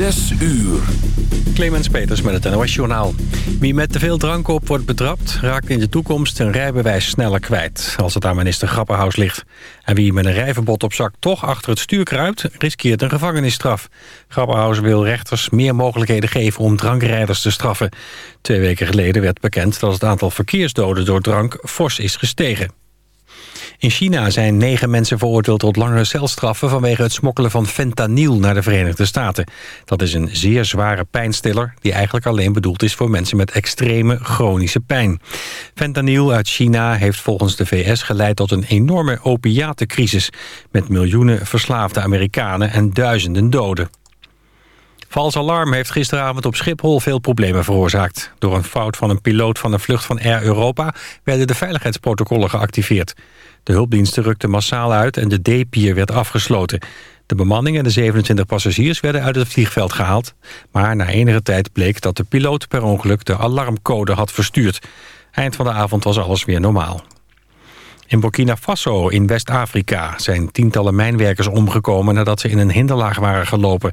Zes uur. Clemens Peters met het NOS Journaal. Wie met te veel drank op wordt betrapt... raakt in de toekomst zijn rijbewijs sneller kwijt... als het aan minister Grapperhaus ligt. En wie met een rijverbod op zak toch achter het stuur kruipt... riskeert een gevangenisstraf. Grapperhaus wil rechters meer mogelijkheden geven... om drankrijders te straffen. Twee weken geleden werd bekend dat het aantal verkeersdoden door drank... fors is gestegen. In China zijn negen mensen veroordeeld tot langere celstraffen... vanwege het smokkelen van fentanyl naar de Verenigde Staten. Dat is een zeer zware pijnstiller... die eigenlijk alleen bedoeld is voor mensen met extreme chronische pijn. Fentanyl uit China heeft volgens de VS geleid tot een enorme opiatencrisis... met miljoenen verslaafde Amerikanen en duizenden doden. Vals alarm heeft gisteravond op Schiphol veel problemen veroorzaakt. Door een fout van een piloot van een vlucht van Air Europa... werden de veiligheidsprotocollen geactiveerd. De hulpdiensten rukten massaal uit en de D-pier werd afgesloten. De bemanning en de 27 passagiers werden uit het vliegveld gehaald. Maar na enige tijd bleek dat de piloot per ongeluk de alarmcode had verstuurd. Eind van de avond was alles weer normaal. In Burkina Faso in West-Afrika zijn tientallen mijnwerkers omgekomen nadat ze in een hinderlaag waren gelopen.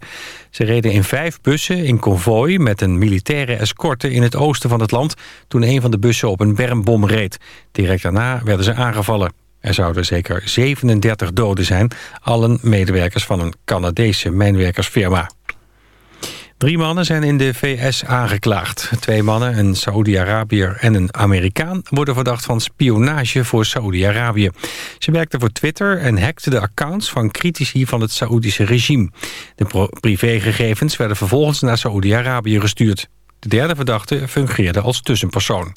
Ze reden in vijf bussen in konvooi met een militaire escorte in het oosten van het land toen een van de bussen op een bermbom reed. Direct daarna werden ze aangevallen. Er zouden zeker 37 doden zijn, allen medewerkers van een Canadese mijnwerkersfirma. Drie mannen zijn in de VS aangeklaagd. Twee mannen, een Saoedi-Arabiër en een Amerikaan... worden verdacht van spionage voor Saoedi-Arabië. Ze werkten voor Twitter en hackten de accounts van critici van het Saoedische regime. De privégegevens werden vervolgens naar Saoedi-Arabië gestuurd. De derde verdachte fungeerde als tussenpersoon.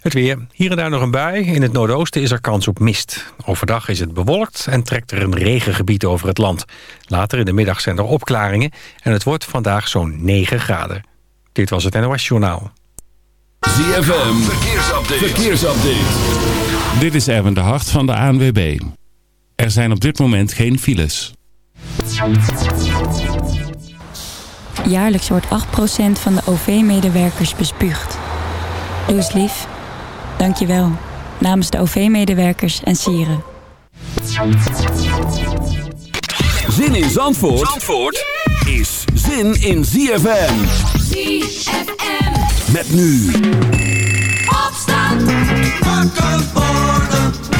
Het weer. Hier en daar nog een bui. In het noordoosten is er kans op mist. Overdag is het bewolkt en trekt er een regengebied over het land. Later in de middag zijn er opklaringen en het wordt vandaag zo'n 9 graden. Dit was het NOS Journaal. ZFM. Verkeersupdate. Verkeersupdate. Dit is Erwin de Hart van de ANWB. Er zijn op dit moment geen files. Jaarlijks wordt 8% van de OV-medewerkers bespuugd. Doe eens lief. Dankjewel. Namens de OV-medewerkers en sieren. Zin in Zandvoort, Zandvoort is zin in ZFM. ZFM. Met nu. Opstand. Wakker worden.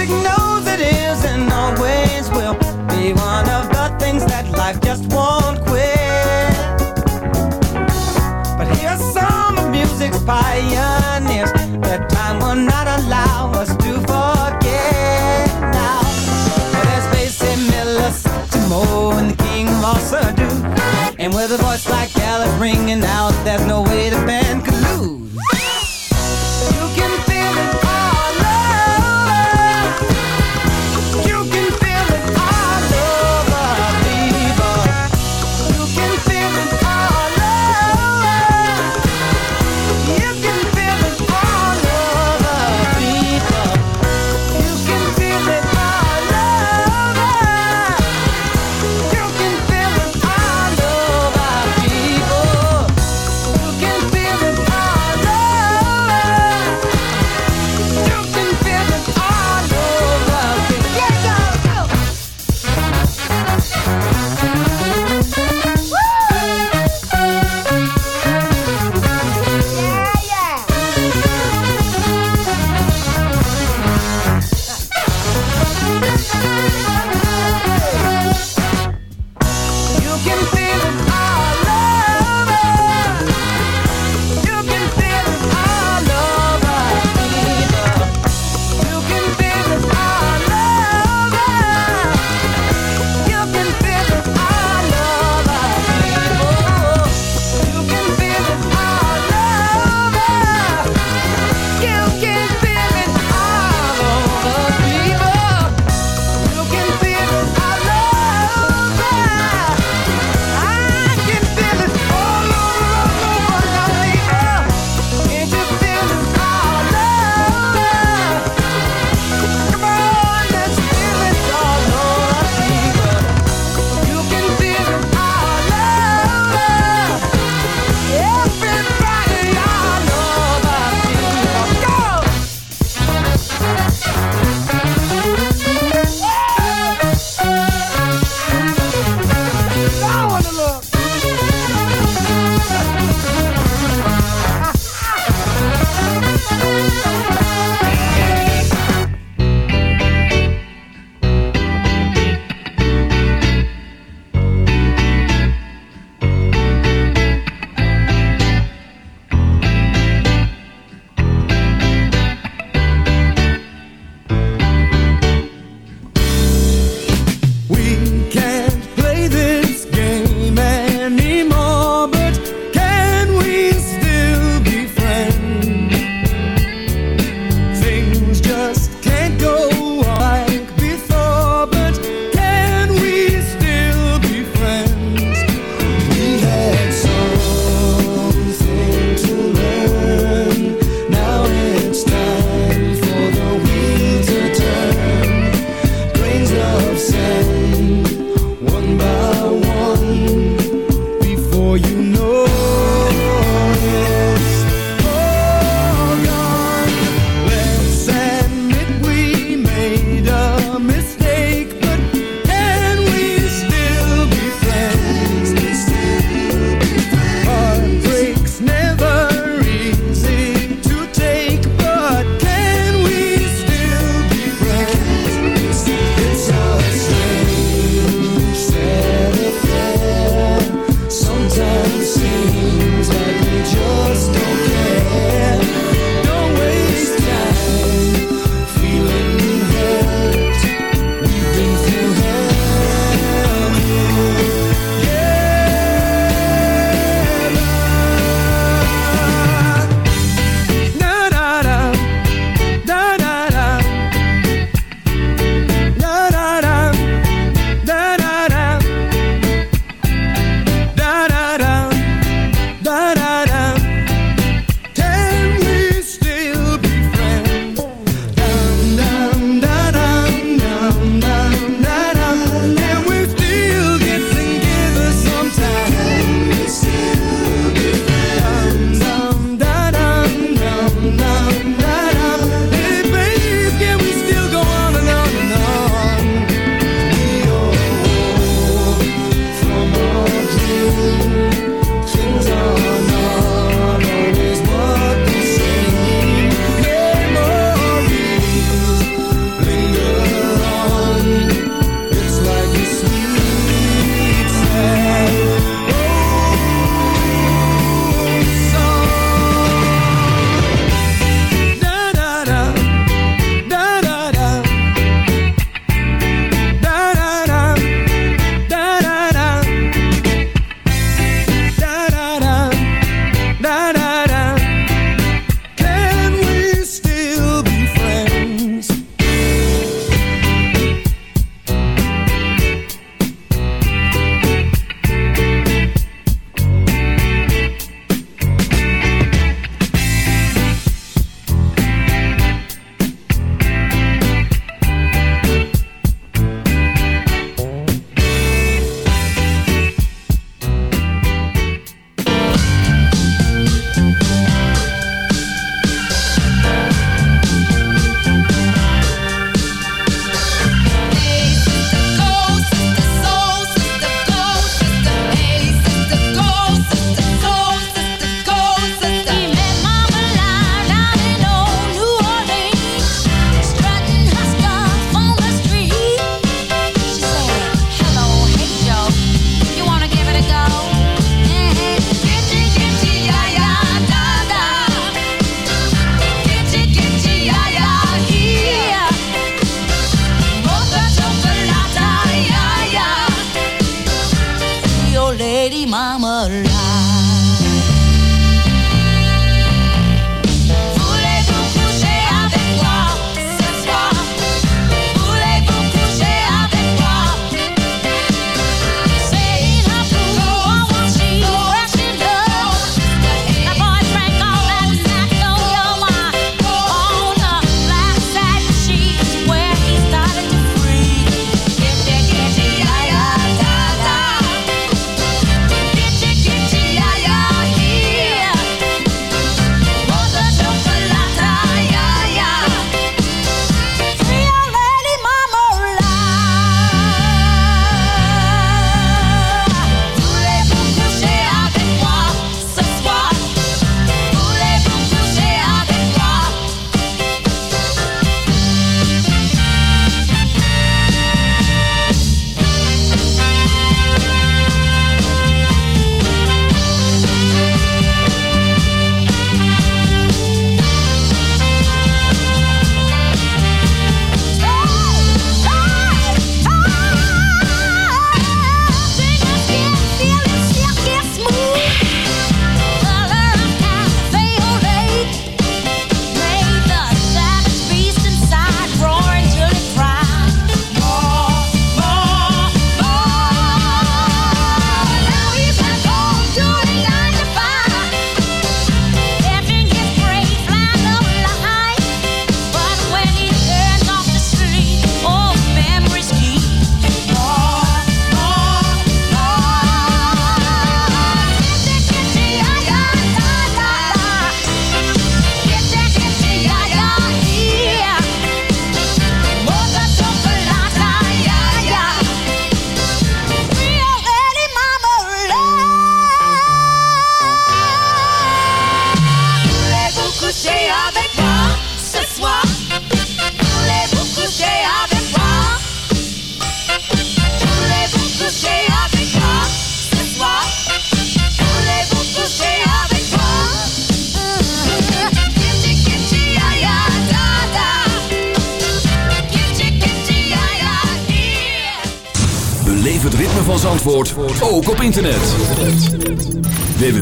music knows it is and always will be one of the things that life just won't quit. But here's some of music's pioneers that time will not allow us to forget now. There's Basie Miller, Satchmo, and the King of all Surdu. And with a voice like Gallup ringing out, there's no way the band could lose.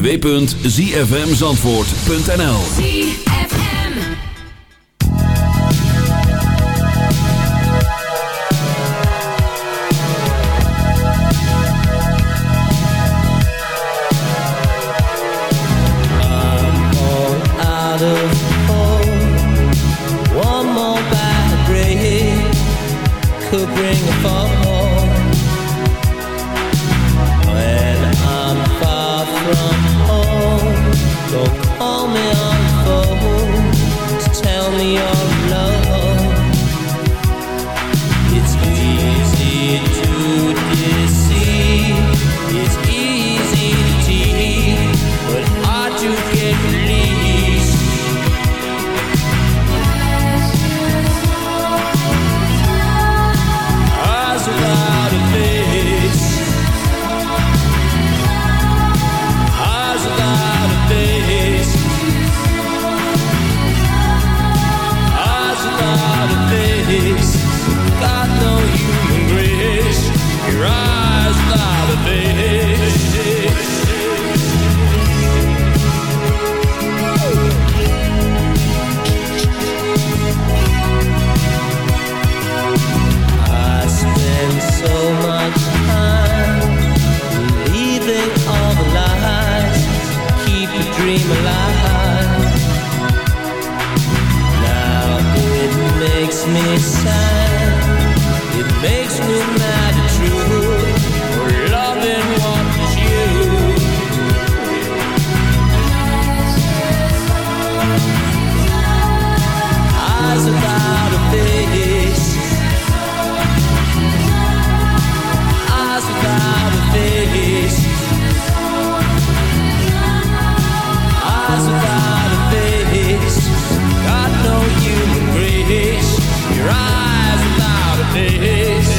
www.zfmzandvoort.nl without